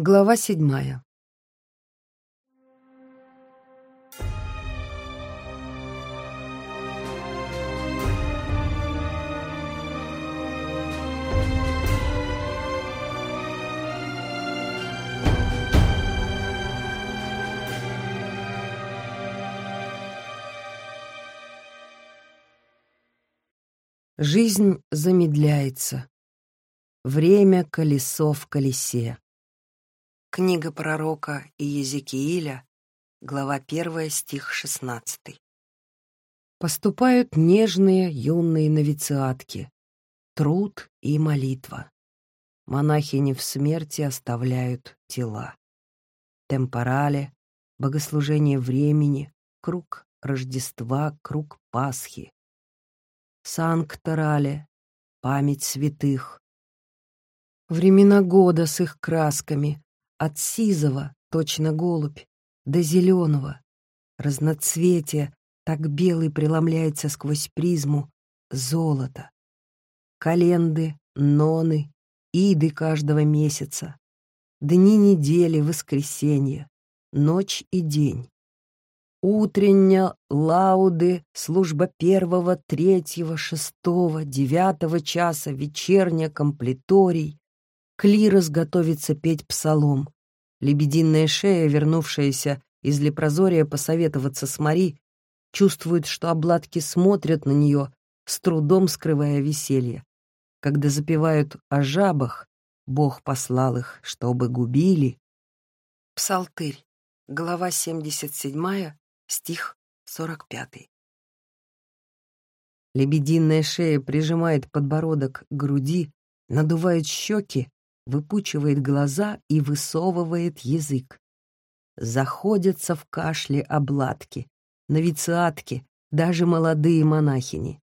Глава седьмая. Жизнь замедляется. Время колесо в колесе. Книга пророка Иезекииля, глава 1, стих 16. Поступают нежные юные новициатки, труд и молитва. Монахини в смерти оставляют тела. Темпорале, богослужение времени, круг Рождества, круг Пасхи. Санкторале, память святых. Времена года с их красками, от сизого, точно голубь, до зеленого. Разноцветие, так белый преломляется сквозь призму, золото. Календы, ноны, иды каждого месяца. Дни недели, воскресенье, ночь и день. Утренняя, лауды, служба первого, третьего, шестого, девятого часа, вечерняя, комплиторий, Клирос готовится петь псалом. Лебединая шея, вернувшаяся из лепрозория посоветоваться с Мари, чувствует, что обладки смотрят на нее, с трудом скрывая веселье. Когда запевают о жабах, Бог послал их, чтобы губили. Псалтырь, глава 77, стих 45. Лебединая шея прижимает подбородок к груди, надувает щеки, выпучивает глаза и высовывает язык. Заходятся в кашле обладки, новициатки, даже молодые монахини.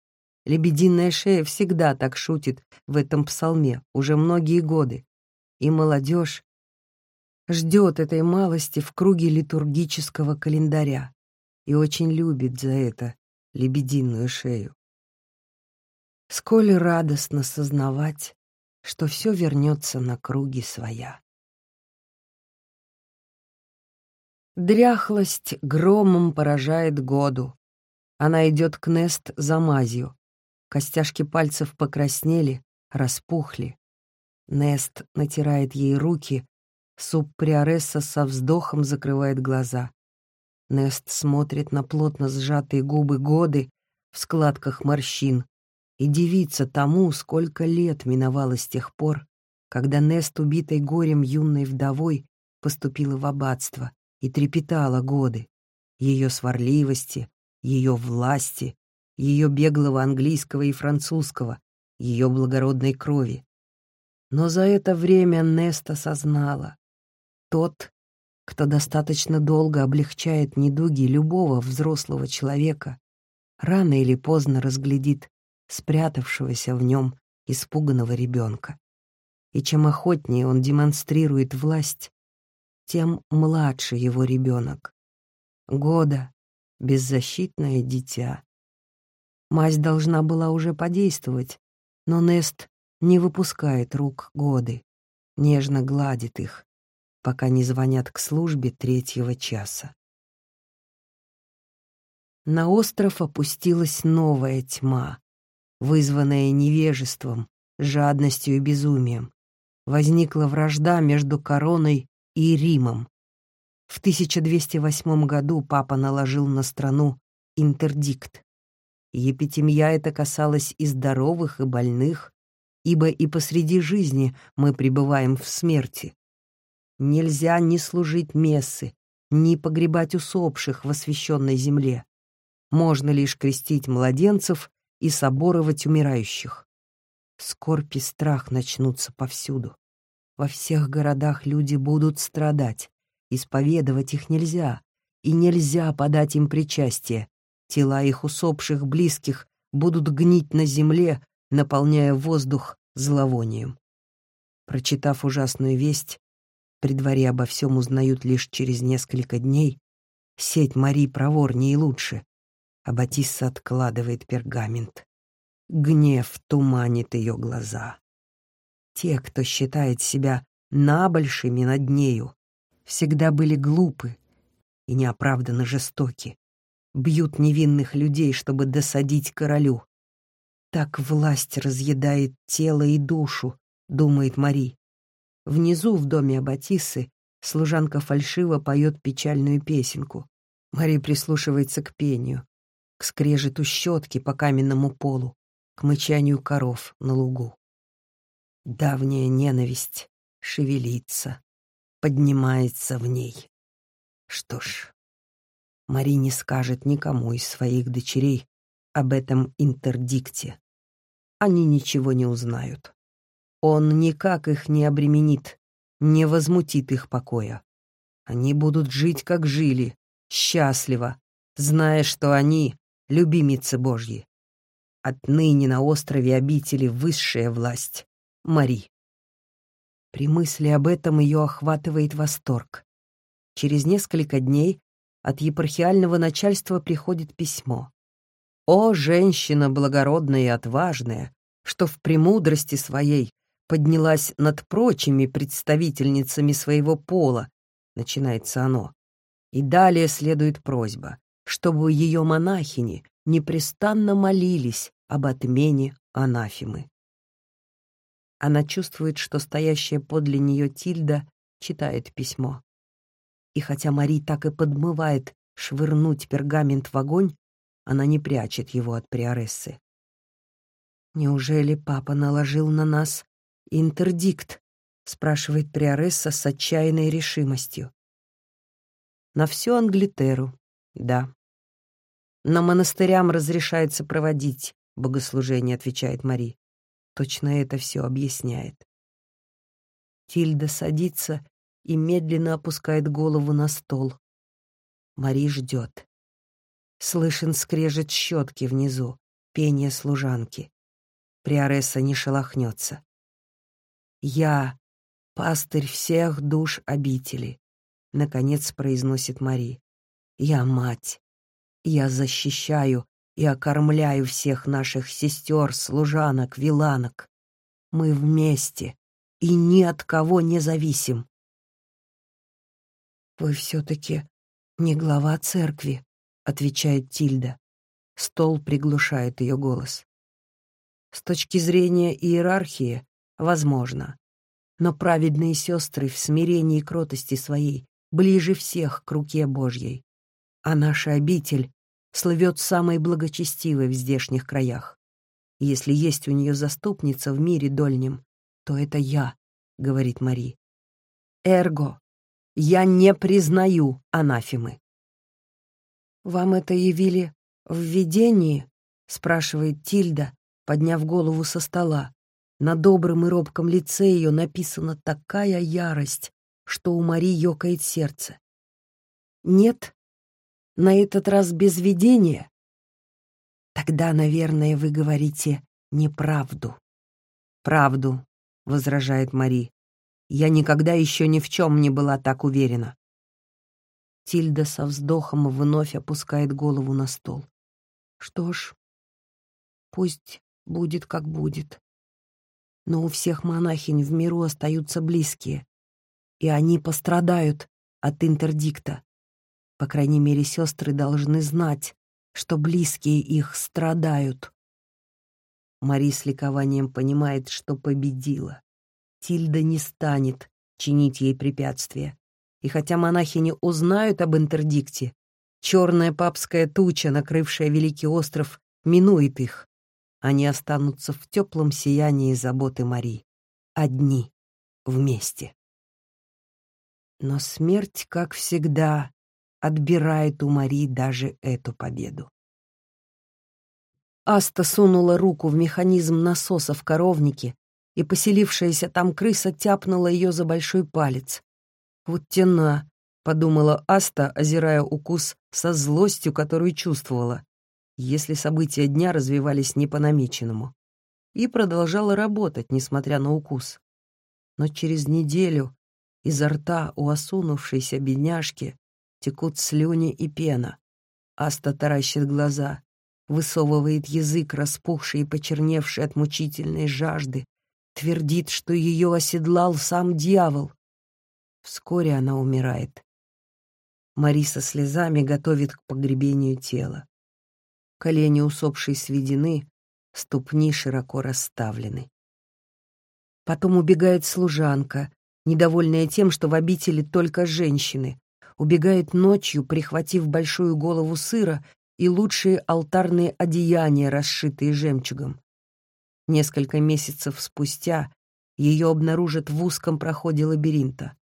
Лебединая шея всегда так шутит в этом псалме уже многие годы. И молодежь ждет этой малости в круге литургического календаря и очень любит за это лебединую шею. Сколь радостно сознавать, что все вернется на круги своя. Дряхлость громом поражает году. Она идет к Нест за мазью. Костяшки пальцев покраснели, распухли. Нест натирает ей руки, субприоресса со вздохом закрывает глаза. Нест смотрит на плотно сжатые губы годы в складках морщин, и дивиться тому, сколько лет миновало с тех пор, когда Нест, убитой горем юной вдовой, поступила в аббатство и трепетала годы, ее сварливости, ее власти, ее беглого английского и французского, ее благородной крови. Но за это время Нест осознала. Тот, кто достаточно долго облегчает недуги любого взрослого человека, рано или поздно разглядит спрятавшегося в нем испуганного ребенка. И чем охотнее он демонстрирует власть, тем младше его ребенок. Года — беззащитное дитя. Мазь должна была уже подействовать, но Нест не выпускает рук годы, нежно гладит их, пока не звонят к службе третьего часа. На остров опустилась новая тьма, вызванная невежеством, жадностью и безумием. Возникла вражда между короной и Римом. В 1208 году папа наложил на страну интердикт. Епитемья это касалось и здоровых, и больных, ибо и посреди жизни мы пребываем в смерти. Нельзя ни служить мессы, ни погребать усопших в освященной земле. Можно лишь крестить младенцев и соборовать умирающих. Скорбь и страх начнутся повсюду. Во всех городах люди будут страдать. Исповедовать их нельзя, и нельзя подать им причастие. Тела их усопших близких будут гнить на земле, наполняя воздух зловонием. Прочитав ужасную весть, при дворе обо всем узнают лишь через несколько дней, сеть Мари проворнее и лучше, а Батисса откладывает пергамент. Гнев туманит ее глаза. Те, кто считает себя набольшими над нею, всегда были глупы и неоправданно жестоки. Бьют невинных людей, чтобы досадить королю. Так власть разъедает тело и душу, думает Мари. Внизу, в доме Аббатисы, служанка фальшиво поет печальную песенку. Мари прислушивается к пению, к скрежету щетки по каменному полу, к мычанию коров на лугу. Давняя ненависть шевелится, поднимается в ней. Что ж, Мари не скажет никому из своих дочерей об этом интердикте. Они ничего не узнают. Он никак их не обременит, не возмутит их покоя. Они будут жить, как жили, счастливо, зная, что они — любимицы Божьи. Отныне на острове обители высшая власть — Мари. При мысли об этом ее охватывает восторг. Через несколько дней от епархиального начальства приходит письмо. «О, женщина благородная и отважная, что в премудрости своей поднялась над прочими представительницами своего пола», начинается оно. И далее следует просьба, чтобы ее монахини непрестанно молились об отмене анафемы. Она чувствует, что стоящая подле нее Тильда читает письмо. И хотя Мари так и подмывает швырнуть пергамент в огонь, она не прячет его от приорессы. «Неужели папа наложил на нас интердикт?» — спрашивает приоресса с отчаянной решимостью. «На всю Англитеру, да. Но монастырям разрешается проводить богослужение», — отвечает Мари. Точно это все объясняет. Тильда садится и медленно опускает голову на стол. Мари ждет. Слышен скрежет щетки внизу, пение служанки. Приоресса не шелохнется. «Я — пастырь всех душ обители», — наконец произносит Мари. «Я мать. Я защищаю и окормляю всех наших сестер, служанок, виланок. Мы вместе и ни от кого не зависим. «Вы все-таки не глава церкви», — отвечает Тильда. Стол приглушает ее голос. С точки зрения иерархии, возможно. Но праведные сестры в смирении и кротости своей ближе всех к руке Божьей. А наша обитель слывет самой благочестивой в здешних краях. Если есть у нее заступница в мире дольнем, то это я, — говорит Мари. Эрго, я не признаю анафемы. «Вам это явили в видении?» — спрашивает Тильда, подняв голову со стола. На добром и робком лице ее написана такая ярость, что у Мари ёкает сердце. «Нет, на этот раз без видения? Тогда, наверное, вы говорите неправду. Правду, возражает Мари. Я никогда еще ни в чем не была так уверена. Тильда со вздохом вновь опускает голову на стол. Что ж, пусть будет как будет. Но у всех монахинь в миру остаются близкие, и они пострадают от интердикта. По крайней мере, сестры должны знать, что близкие их страдают. Мари с ликованием понимает, что победила. Тильда не станет чинить ей препятствия. И хотя монахини узнают об интердикте, черная папская туча, накрывшая Великий остров, минует их. Они останутся в теплом сиянии заботы Мари. Одни, вместе. Но смерть, как всегда, отбирает у Мари даже эту победу. Аста сунула руку в механизм насоса в коровнике, и поселившаяся там крыса тяпнула ее за большой палец. «Вот тена», — подумала Аста, озирая укус со злостью, которую чувствовала, если события дня развивались не по намеченному. И продолжала работать, несмотря на укус. Но через неделю изо рта у осунувшейся бедняжки текут слюни и пена. Аста таращит глаза, высовывает язык, распухший и почерневший от мучительной жажды, твердит, что ее оседлал сам дьявол. Вскоре она умирает. Мариса слезами готовит к погребению тела. Колени усопшей сведены, ступни широко расставлены. Потом убегает служанка, недовольная тем, что в обители только женщины. Убегает ночью, прихватив большую голову сыра и лучшие алтарные одеяния, расшитые жемчугом. Несколько месяцев спустя ее обнаружат в узком проходе лабиринта.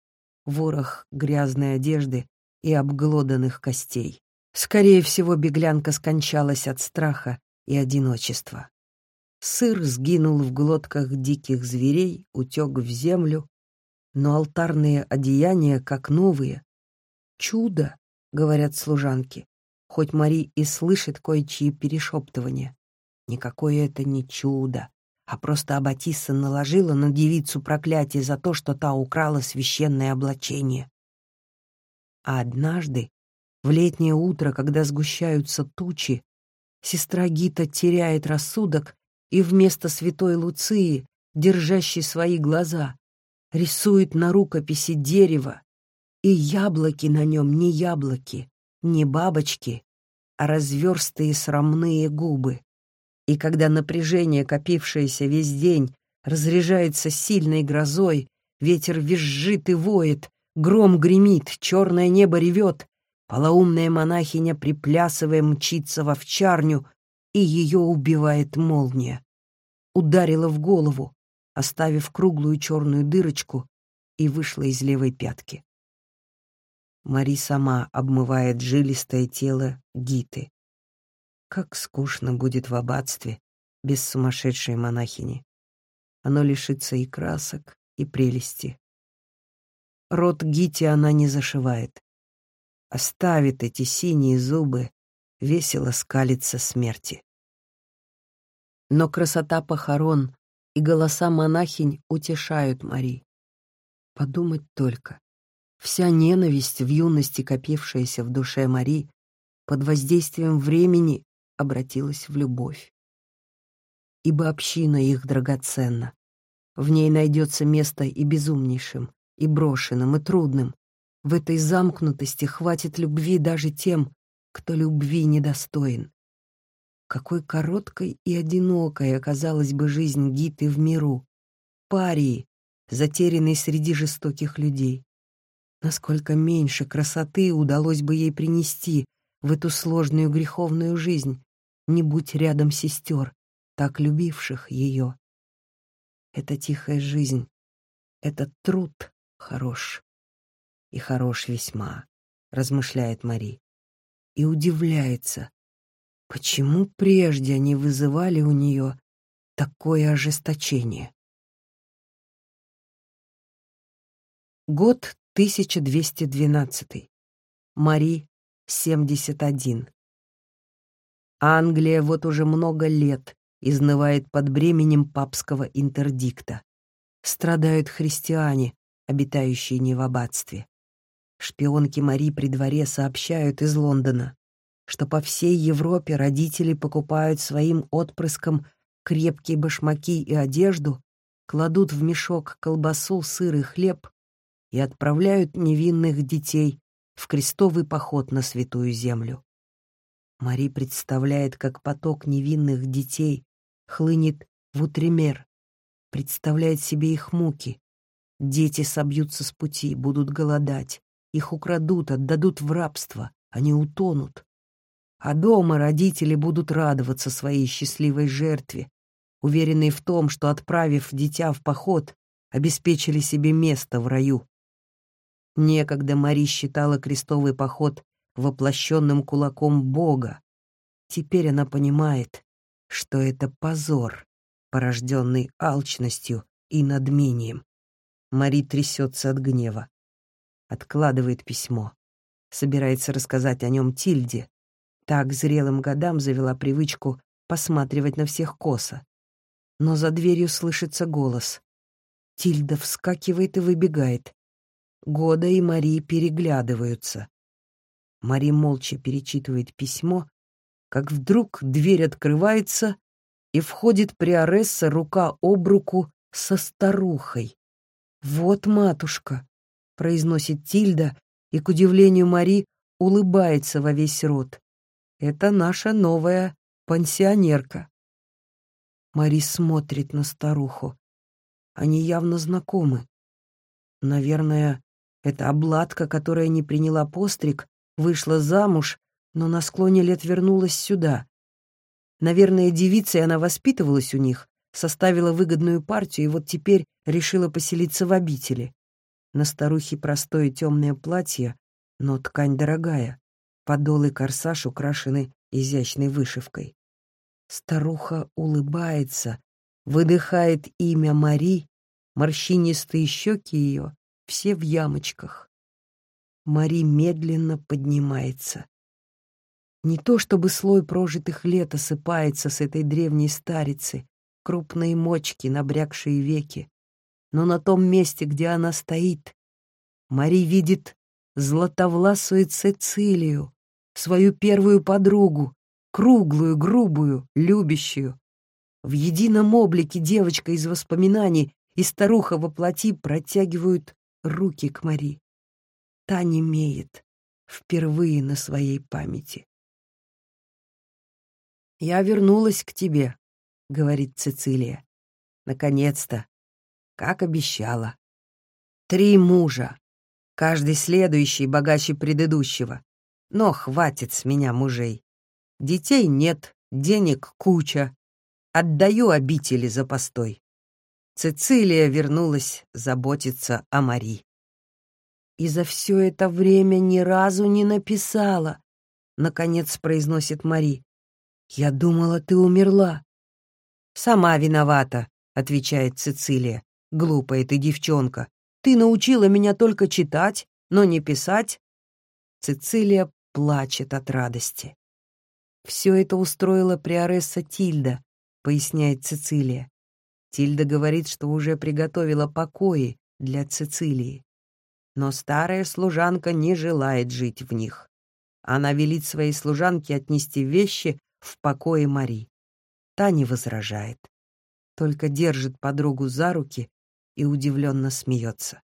Ворох грязной одежды и обглоданных костей. Скорее всего, беглянка скончалась от страха и одиночества. Сыр сгинул в глотках диких зверей, утек в землю, но алтарные одеяния как новые. «Чудо!» — говорят служанки, хоть Мари и слышит кое-чьи перешептывания. Никакое это не чудо, а просто Аббатисса наложила на девицу проклятие за то, что та украла священное облачение. А однажды, в летнее утро, когда сгущаются тучи, сестра Гита теряет рассудок и вместо святой Луции, держащей свои глаза, рисует на рукописи дерево, и яблоки на нем не яблоки, не бабочки, а разверстые срамные губы. И когда напряжение, копившееся весь день, разряжается сильной грозой, ветер визжит и воет, гром гремит, черное небо ревет, полоумная монахиня, приплясывая, мчится в овчарню, и ее убивает молния. Ударила в голову, оставив круглую черную дырочку, и вышла из левой пятки. Мари сама обмывает жилистое тело Гиты. Как скучно будет в аббатстве без сумасшедшей монахини. Оно лишится и красок, и прелести. Рот Гити она не зашивает. Оставит эти синие зубы, весело скалится смерти. Но красота похорон и голоса монахинь утешают Мари. Подумать только. Вся ненависть в юности, копившаяся в душе Мари, под воздействием времени обратилась в любовь. Ибо община их драгоценна. В ней найдется место и безумнейшим, и брошенным, и трудным. В этой замкнутости хватит любви даже тем, кто любви недостоин. Какой короткой и одинокой оказалась бы жизнь Гиты в миру, парии, затерянной среди жестоких людей. Насколько меньше красоты удалось бы ей принести в эту сложную греховную жизнь, не будь рядом сестер, так любивших ее. Это тихая жизнь, этот труд хорош. И хорош весьма, размышляет Мари. И удивляется, Почему прежде они вызывали у нее такое ожесточение? Год 1212. Мари, 71. Англия вот уже много лет изнывает под бременем папского интердикта. Страдают христиане, обитающие не в аббатстве. Шпионки Мари при дворе сообщают из Лондона что по всей Европе родители покупают своим отпрыскам крепкие башмаки и одежду, кладут в мешок колбасу, сыр и хлеб и отправляют невинных детей в крестовый поход на Святую Землю. Мари представляет, как поток невинных детей хлынет в утремер, представляет себе их муки. Дети собьются с пути, будут голодать, их украдут, отдадут в рабство, они утонут. А дома родители будут радоваться своей счастливой жертве, уверенные в том, что, отправив дитя в поход, обеспечили себе место в раю. Некогда Мари считала крестовый поход воплощенным кулаком Бога. Теперь она понимает, что это позор, порожденный алчностью и надмением. Мари трясется от гнева. Откладывает письмо. Собирается рассказать о нем Тильде, так зрелым годам завела привычку посматривать на всех косо. Но за дверью слышится голос. Тильда вскакивает и выбегает. Года и Мари переглядываются. Мари молча перечитывает письмо, как вдруг дверь открывается, и входит приоресса рука об руку со старухой. «Вот матушка», — произносит Тильда, и, к удивлению Мари, улыбается во весь рот. «Это наша новая пансионерка». Мари смотрит на старуху. Они явно знакомы. Наверное, это обладка, которая не приняла постриг, вышла замуж, но на склоне лет вернулась сюда. Наверное, девицей она воспитывалась у них, составила выгодную партию и вот теперь решила поселиться в обители. На старухе простое темное платье, но ткань дорогая. Подол и корсаж украшены изящной вышивкой. Старуха улыбается, выдыхает имя Мари, морщинистые щеки ее все в ямочках. Мари медленно поднимается. Не то чтобы слой прожитых лет осыпается с этой древней старицы, крупные мочки, набрякшие веки, но на том месте, где она стоит, Мари видит златовласую Цицилию, свою первую подругу, круглую, грубую, любящую. В едином облике девочка из воспоминаний и старуха во плоти протягивают руки к Мари. Та немеет впервые на своей памяти. «Я вернулась к тебе», — говорит Цицилия. «Наконец-то, как обещала. Три мужа, каждый следующий богаче предыдущего. Но хватит с меня мужей. Детей нет, денег куча. Отдаю обители за постой». Цицилия вернулась заботиться о Мари. «И за все это время ни разу не написала», — наконец произносит Мари. «Я думала, ты умерла». «Сама виновата», — отвечает Цицилия. «Глупая ты девчонка. Ты научила меня только читать, но не писать». Цицилия плачет от радости. «Все это устроила приоресса Тильда», — поясняет Цицилия. Тильда говорит, что уже приготовила покои для Цицилии. Но старая служанка не желает жить в них. Она велит своей служанке отнести вещи в покое Мари. Та не возражает, только держит подругу за руки и удивленно смеется.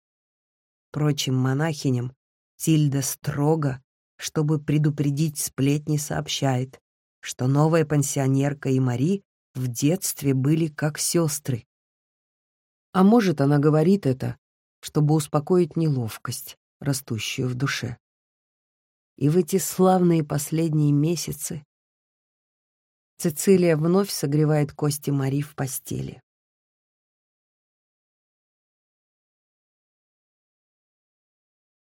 Прочим монахиням Тильда строго, чтобы предупредить сплетни, сообщает, что новая пансионерка и Мари в детстве были как сестры. А может, она говорит это, чтобы успокоить неловкость, растущую в душе. И в эти славные последние месяцы Цицилия вновь согревает кости Мари в постели.